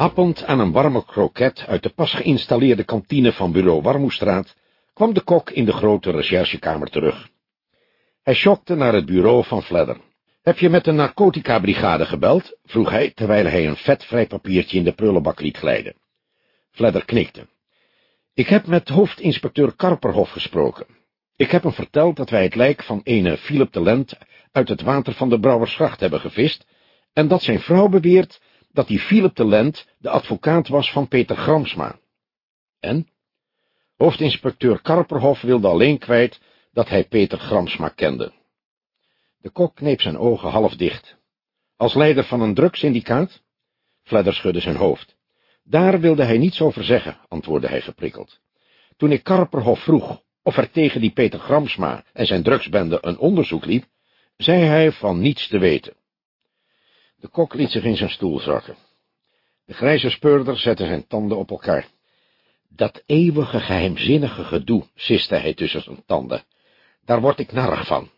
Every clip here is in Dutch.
Happend aan een warme kroket uit de pas geïnstalleerde kantine van bureau Warmoestraat, kwam de kok in de grote recherchekamer terug. Hij schokte naar het bureau van Fledder. Heb je met de narcotica-brigade gebeld? vroeg hij, terwijl hij een vetvrij papiertje in de prullenbak liet glijden. Fledder knikte. Ik heb met hoofdinspecteur Karperhof gesproken. Ik heb hem verteld dat wij het lijk van ene Philip de Lent uit het water van de Brouwersgracht hebben gevist, en dat zijn vrouw beweert dat die Philip de Lent de advocaat was van Peter Gramsma. En? Hoofdinspecteur Karperhof wilde alleen kwijt dat hij Peter Gramsma kende. De kok kneep zijn ogen half dicht. Als leider van een drugssyndicaat? Fledder schudde zijn hoofd. Daar wilde hij niets over zeggen, antwoordde hij geprikkeld. Toen ik Karperhof vroeg of er tegen die Peter Gramsma en zijn drugsbende een onderzoek liep, zei hij van niets te weten. De kok liet zich in zijn stoel zakken. De grijze speurder zette zijn tanden op elkaar. Dat eeuwige geheimzinnige gedoe, siste hij tussen zijn tanden. Daar word ik narrig van.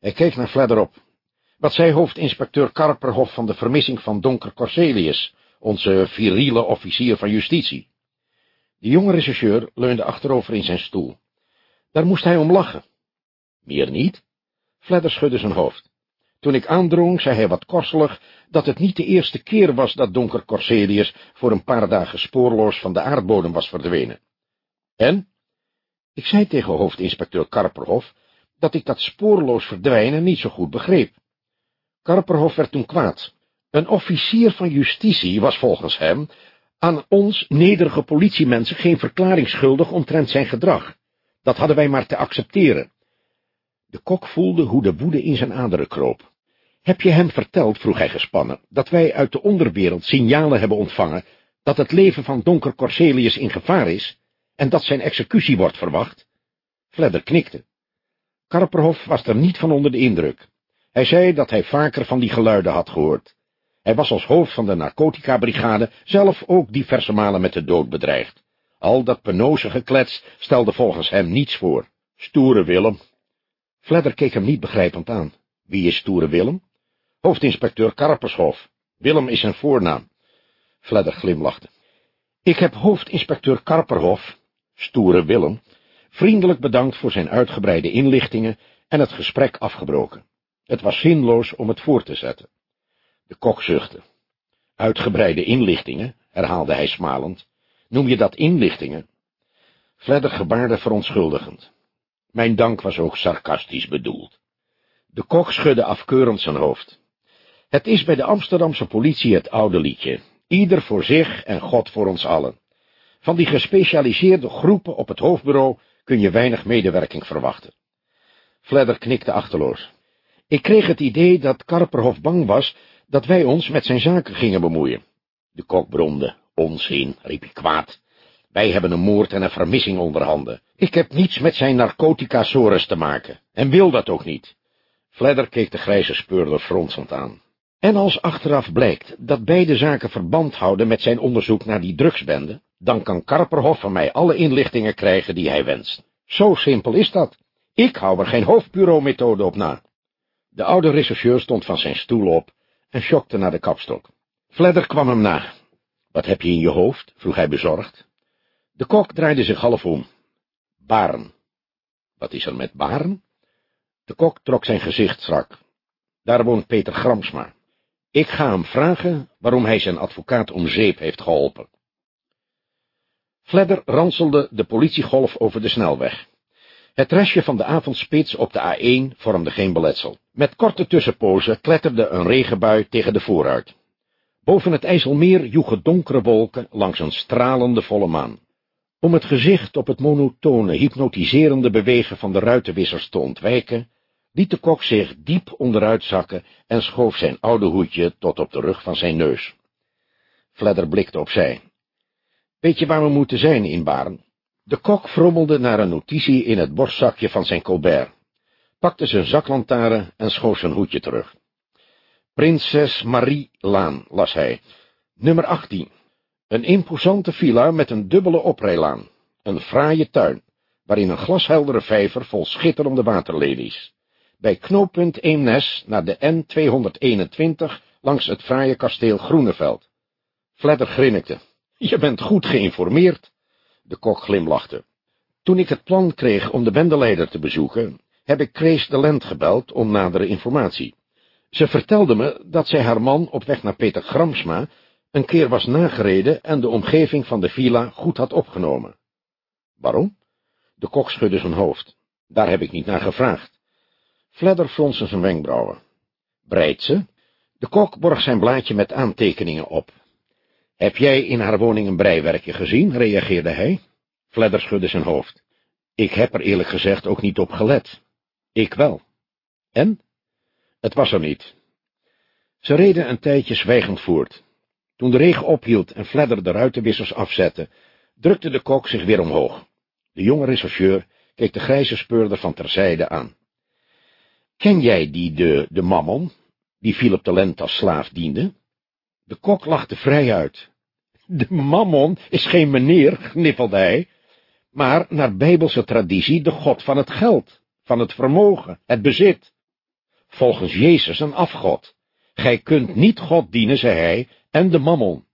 Hij keek naar Fledder op. Wat zei hoofdinspecteur Karperhof van de vermissing van Donker Corselius, onze viriele officier van justitie? De jonge rechercheur leunde achterover in zijn stoel. Daar moest hij om lachen. Meer niet? Fledder schudde zijn hoofd. Toen ik aandrong, zei hij wat korselig, dat het niet de eerste keer was dat Donker Corselius voor een paar dagen spoorloos van de aardbodem was verdwenen. En? Ik zei tegen hoofdinspecteur Karperhof dat ik dat spoorloos verdwijnen niet zo goed begreep. Karperhof werd toen kwaad. Een officier van justitie was volgens hem aan ons nederige politiemensen geen verklaring schuldig omtrent zijn gedrag. Dat hadden wij maar te accepteren. De kok voelde hoe de woede in zijn aderen kroop. Heb je hem verteld, vroeg hij gespannen, dat wij uit de onderwereld signalen hebben ontvangen dat het leven van Donker Corselius in gevaar is en dat zijn executie wordt verwacht? Fledder knikte. Karperhof was er niet van onder de indruk. Hij zei dat hij vaker van die geluiden had gehoord. Hij was als hoofd van de narcotica-brigade zelf ook diverse malen met de dood bedreigd. Al dat penose geklets stelde volgens hem niets voor. Stoere Willem. Fledder keek hem niet begrijpend aan. Wie is Stoere Willem? Hoofdinspecteur Karpershof. Willem is zijn voornaam. Fledder glimlachte. Ik heb hoofdinspecteur Karperhof, Stoere Willem, vriendelijk bedankt voor zijn uitgebreide inlichtingen en het gesprek afgebroken. Het was zinloos om het voor te zetten. De kok zuchtte. Uitgebreide inlichtingen, herhaalde hij smalend. Noem je dat inlichtingen? Fledder gebaarde verontschuldigend. Mijn dank was ook sarcastisch bedoeld. De kok schudde afkeurend zijn hoofd. Het is bij de Amsterdamse politie het oude liedje. Ieder voor zich en God voor ons allen. Van die gespecialiseerde groepen op het hoofdbureau kun je weinig medewerking verwachten. Fledder knikte achterloos. Ik kreeg het idee dat Karperhof bang was dat wij ons met zijn zaken gingen bemoeien. De kok bromde. Onzin, riep hij kwaad. Wij hebben een moord en een vermissing onder handen. Ik heb niets met zijn narcotica-sores te maken, en wil dat ook niet. Fledder keek de grijze speurder fronsend aan. En als achteraf blijkt dat beide zaken verband houden met zijn onderzoek naar die drugsbende, dan kan Karperhof van mij alle inlichtingen krijgen die hij wenst. Zo simpel is dat. Ik hou er geen hoofdbureau-methode op na. De oude rechercheur stond van zijn stoel op en schokte naar de kapstok. Fledder kwam hem na. Wat heb je in je hoofd? vroeg hij bezorgd. De kok draaide zich half om. Baren. Wat is er met Baren? De kok trok zijn gezicht strak. Daar woont Peter Gramsma. Ik ga hem vragen waarom hij zijn advocaat om zeep heeft geholpen. Fledder ranselde de politiegolf over de snelweg. Het restje van de avondspits op de A1 vormde geen beletsel. Met korte tussenpozen kletterde een regenbui tegen de vooruit. Boven het IJsselmeer joegen donkere wolken langs een stralende volle maan. Om het gezicht op het monotone, hypnotiserende bewegen van de ruitenwissers te ontwijken, liet de kok zich diep onderuit zakken en schoof zijn oude hoedje tot op de rug van zijn neus. Fledder blikte opzij. Weet je waar we moeten zijn in Baren? De kok frommelde naar een notitie in het borstzakje van zijn colbert, pakte zijn zaklantaarn en schoof zijn hoedje terug. Prinses Marie Laan, las hij, nummer 18. Een imposante villa met een dubbele oprijlaan, een fraaie tuin, waarin een glasheldere vijver vol schitterende waterlelies. Bij knooppunt Eemnes naar de N221 langs het fraaie kasteel Groeneveld. Fledder grinnikte. Je bent goed geïnformeerd. De kok glimlachte. Toen ik het plan kreeg om de bendeleider te bezoeken, heb ik Grace de Lent gebeld om nadere informatie. Ze vertelde me dat zij haar man op weg naar Peter Gramsma een keer was nagereden en de omgeving van de villa goed had opgenomen. Waarom? De kok schudde zijn hoofd. Daar heb ik niet naar gevraagd. Fledder fronste zijn wenkbrauwen. Breidt ze? De kok borg zijn blaadje met aantekeningen op. Heb jij in haar woning een breiwerkje gezien? reageerde hij. Fledder schudde zijn hoofd. Ik heb er eerlijk gezegd ook niet op gelet. Ik wel. En? Het was er niet. Ze reden een tijdje zwijgend voort. Toen de regen ophield en Fledder de ruitenwissers afzette, drukte de kok zich weer omhoog. De jonge rechercheur keek de grijze speurder van terzijde aan. Ken jij die de, de mammon, die Philip de Lent als slaaf diende? De kok lachte vrij uit. De mammon is geen meneer, gniffelde hij, maar naar bijbelse traditie de god van het geld, van het vermogen, het bezit. Volgens Jezus een afgod. Gij kunt niet God dienen, zei hij, en de mammon.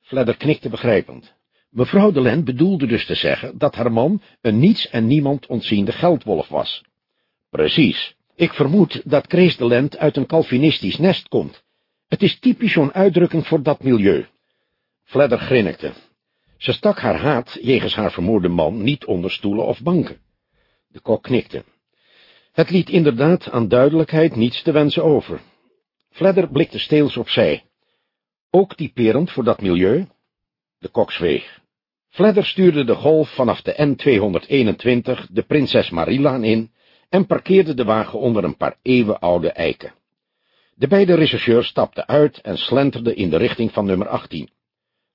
Fledder knikte begrijpend. Mevrouw de Lent bedoelde dus te zeggen dat haar man een niets en niemand ontziende geldwolf was. Precies. Ik vermoed dat Chris de Lent uit een Calvinistisch nest komt. Het is typisch zo'n uitdrukking voor dat milieu. Fledder grinnikte. Ze stak haar haat jegens haar vermoorde man niet onder stoelen of banken. De kok knikte. Het liet inderdaad aan duidelijkheid niets te wensen over. Fledder blikte steels opzij. Ook typerend voor dat milieu? De kok zweeg. Fledder stuurde de golf vanaf de N221 de Prinses Marilaan in en parkeerde de wagen onder een paar eeuwenoude eiken. De beide rechercheurs stapten uit en slenterden in de richting van nummer 18.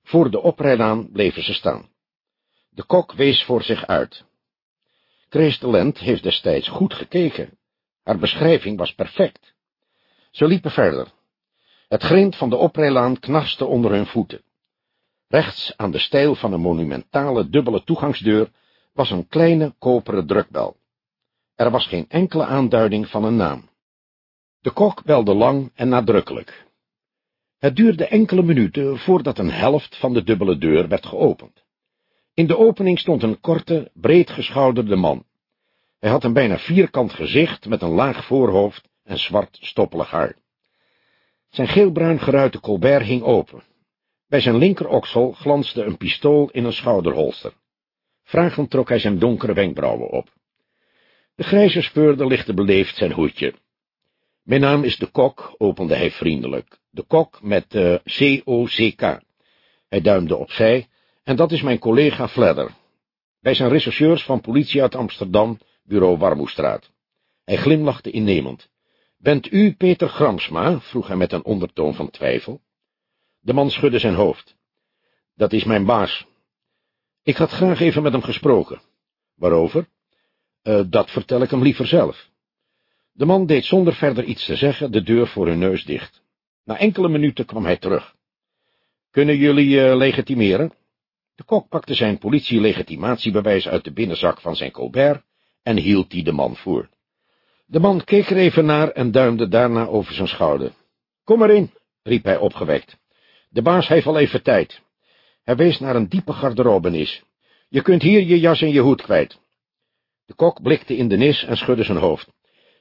Voor de oprijlaan bleven ze staan. De kok wees voor zich uit. Grace de heeft destijds goed gekeken. Haar beschrijving was perfect. Ze liepen verder. Het grind van de oprijlaan knarste onder hun voeten. Rechts aan de stijl van een monumentale dubbele toegangsdeur was een kleine koperen drukbel. Er was geen enkele aanduiding van een naam. De kok belde lang en nadrukkelijk. Het duurde enkele minuten voordat een helft van de dubbele deur werd geopend. In de opening stond een korte, breedgeschouderde man. Hij had een bijna vierkant gezicht met een laag voorhoofd en zwart stoppelig haar. Zijn geelbruin geruite colbert hing open. Bij zijn linkeroksel glansde een pistool in een schouderholster. Vragend trok hij zijn donkere wenkbrauwen op. De grijze speurder lichtte beleefd zijn hoedje. Mijn naam is de Kok, opende hij vriendelijk. De Kok met uh, C-O-C-K. Hij duimde opzij, en dat is mijn collega Fledder. Wij zijn rechercheurs van politie uit Amsterdam, bureau Warmoestraat. Hij glimlachte innemend. Bent u Peter Gramsma? vroeg hij met een ondertoon van twijfel. De man schudde zijn hoofd. Dat is mijn baas. Ik had graag even met hem gesproken. Waarover? Uh, dat vertel ik hem liever zelf. De man deed zonder verder iets te zeggen de deur voor hun neus dicht. Na enkele minuten kwam hij terug. Kunnen jullie uh, legitimeren? De kok pakte zijn politielegitimatiebewijs uit de binnenzak van zijn colbert en hield die de man voor. De man keek er even naar en duimde daarna over zijn schouder. Kom maar in, riep hij opgewekt. De baas heeft al even tijd. Hij wees naar een diepe garderobenis. Je kunt hier je jas en je hoed kwijt. De kok blikte in de nis en schudde zijn hoofd.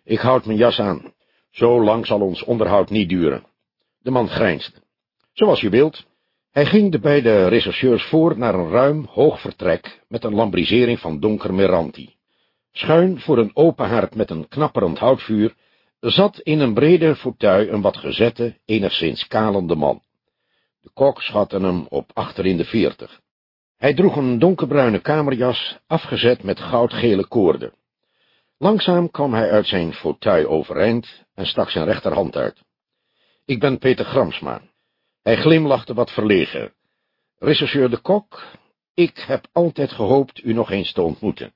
Ik houd mijn jas aan. Zo lang zal ons onderhoud niet duren. De man grijnsde. Zoals je wilt. Hij ging de beide rechercheurs voor naar een ruim, hoog vertrek met een lambrisering van donker meranti. Schuin voor een open haard met een knapperend houtvuur zat in een brede fauteuil een wat gezette, enigszins kalende man. De kok schatte hem op achter in de veertig. Hij droeg een donkerbruine kamerjas, afgezet met goudgele koorden. Langzaam kwam hij uit zijn fauteuil overeind en stak zijn rechterhand uit. Ik ben Peter Gramsma. Hij glimlachte wat verlegen. Rechercheur de Kok, ik heb altijd gehoopt u nog eens te ontmoeten.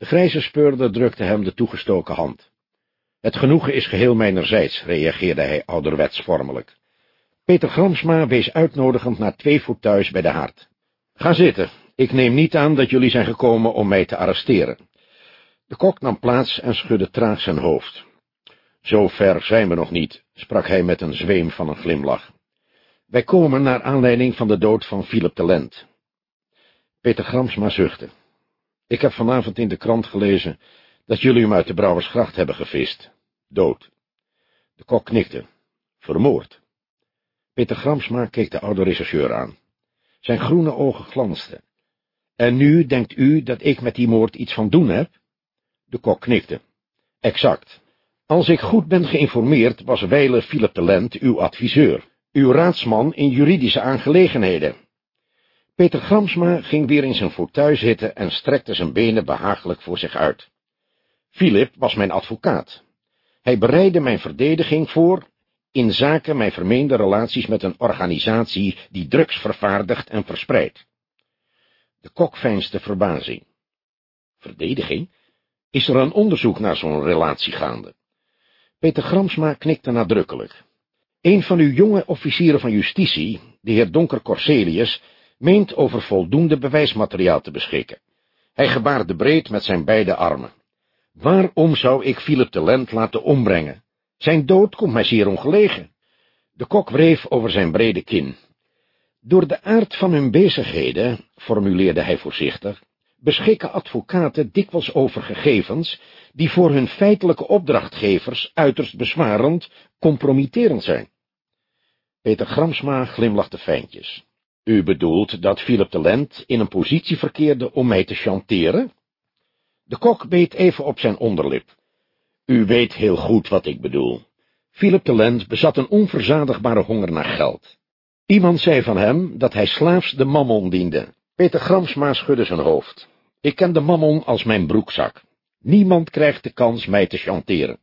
De grijze speurder drukte hem de toegestoken hand. Het genoegen is geheel mijnerzijds, reageerde hij ouderwets vormelijk. Peter Gramsma wees uitnodigend naar twee fauteuils bij de haard. Ga zitten, ik neem niet aan dat jullie zijn gekomen om mij te arresteren. De kok nam plaats en schudde traag zijn hoofd. Zo ver zijn we nog niet, sprak hij met een zweem van een glimlach. Wij komen naar aanleiding van de dood van Philip de Lent. Peter Gramsma zuchtte. Ik heb vanavond in de krant gelezen dat jullie hem uit de Brouwersgracht hebben gevist. Dood. De kok knikte. Vermoord. Peter Gramsma keek de oude rechercheur aan. Zijn groene ogen glansden. En nu denkt u dat ik met die moord iets van doen heb? De kok knikte. Exact. Als ik goed ben geïnformeerd, was Weile Philip de Lent uw adviseur, uw raadsman in juridische aangelegenheden. Peter Gramsma ging weer in zijn fauteuil zitten en strekte zijn benen behagelijk voor zich uit. Philip was mijn advocaat. Hij bereidde mijn verdediging voor in zaken mijn vermeende relaties met een organisatie die drugs vervaardigt en verspreidt. De kok veinsde verbazing. Verdediging? Is er een onderzoek naar zo'n relatie gaande? Peter Gramsma knikte nadrukkelijk. Een van uw jonge officieren van justitie, de heer Donker Corselius, meent over voldoende bewijsmateriaal te beschikken. Hij gebaarde breed met zijn beide armen. Waarom zou ik Philip de Lent laten ombrengen? Zijn dood komt mij zeer ongelegen. De kok wreef over zijn brede kin. Door de aard van hun bezigheden, formuleerde hij voorzichtig, beschikken advocaten dikwijls over gegevens die voor hun feitelijke opdrachtgevers uiterst bezwarend, compromitterend zijn. Peter Gramsma glimlachte fijntjes. U bedoelt dat Philip de in een positie verkeerde om mij te chanteren? De kok beet even op zijn onderlip. U weet heel goed wat ik bedoel. Philip de Lent bezat een onverzadigbare honger naar geld. Iemand zei van hem dat hij slaafs de mammon diende. Peter Gramsma schudde zijn hoofd. Ik ken de mammon als mijn broekzak. Niemand krijgt de kans mij te chanteren.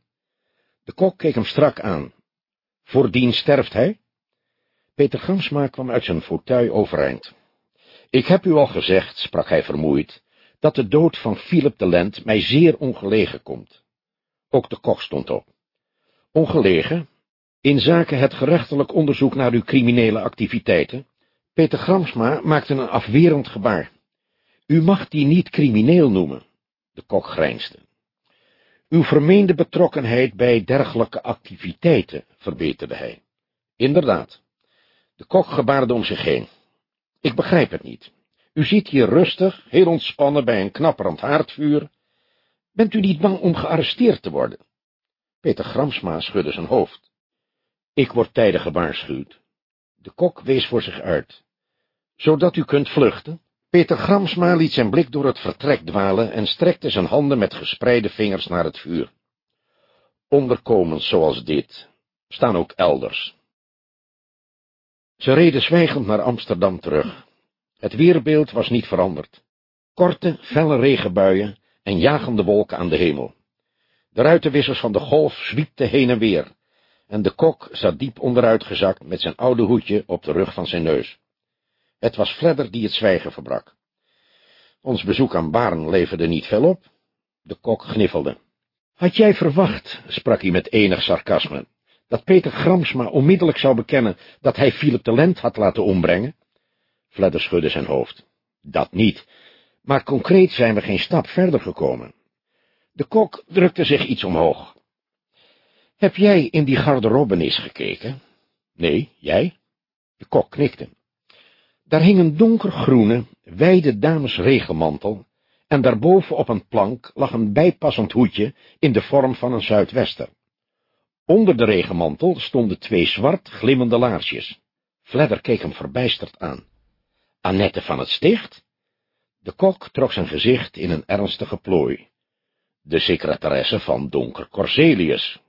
De kok keek hem strak aan. Voordien sterft hij? Peter Gramsma kwam uit zijn fauteuil overeind. Ik heb u al gezegd, sprak hij vermoeid, dat de dood van Philip de Lent mij zeer ongelegen komt. Ook de kok stond op. Ongelegen? In zaken het gerechtelijk onderzoek naar uw criminele activiteiten? Peter Gramsma maakte een afwerend gebaar. U mag die niet crimineel noemen. De kok grijnsde. Uw vermeende betrokkenheid bij dergelijke activiteiten, verbeterde hij. Inderdaad. De kok gebaarde om zich heen. Ik begrijp het niet. U zit hier rustig, heel ontspannen bij een knapperend haardvuur. Bent u niet bang om gearresteerd te worden? Peter Gramsma schudde zijn hoofd. Ik word tijdig gewaarschuwd. De kok wees voor zich uit. Zodat u kunt vluchten? Peter Gramsma liet zijn blik door het vertrek dwalen en strekte zijn handen met gespreide vingers naar het vuur. Onderkomens zoals dit staan ook elders. Ze reden zwijgend naar Amsterdam terug. Het weerbeeld was niet veranderd. Korte, felle regenbuien en jagende wolken aan de hemel. De ruitenwissers van de golf zwiepten heen en weer, en de kok zat diep onderuitgezakt met zijn oude hoedje op de rug van zijn neus. Het was Fledder die het zwijgen verbrak. Ons bezoek aan Baarn leverde niet veel op. De kok gniffelde. Had jij verwacht, sprak hij met enig sarcasme, dat Peter Gramsma onmiddellijk zou bekennen dat hij Philip de Lent had laten ombrengen? Fledder schudde zijn hoofd. Dat niet, maar concreet zijn we geen stap verder gekomen. De kok drukte zich iets omhoog. Heb jij in die garderobenis gekeken? Nee, jij? De kok knikte. Daar hing een donkergroene, wijde damesregenmantel, en daarboven op een plank lag een bijpassend hoedje in de vorm van een zuidwester. Onder de regenmantel stonden twee zwart glimmende laarsjes. Fledder keek hem verbijsterd aan. Annette van het Sticht? De kok trok zijn gezicht in een ernstige plooi. De secretaresse van Donker Corselius,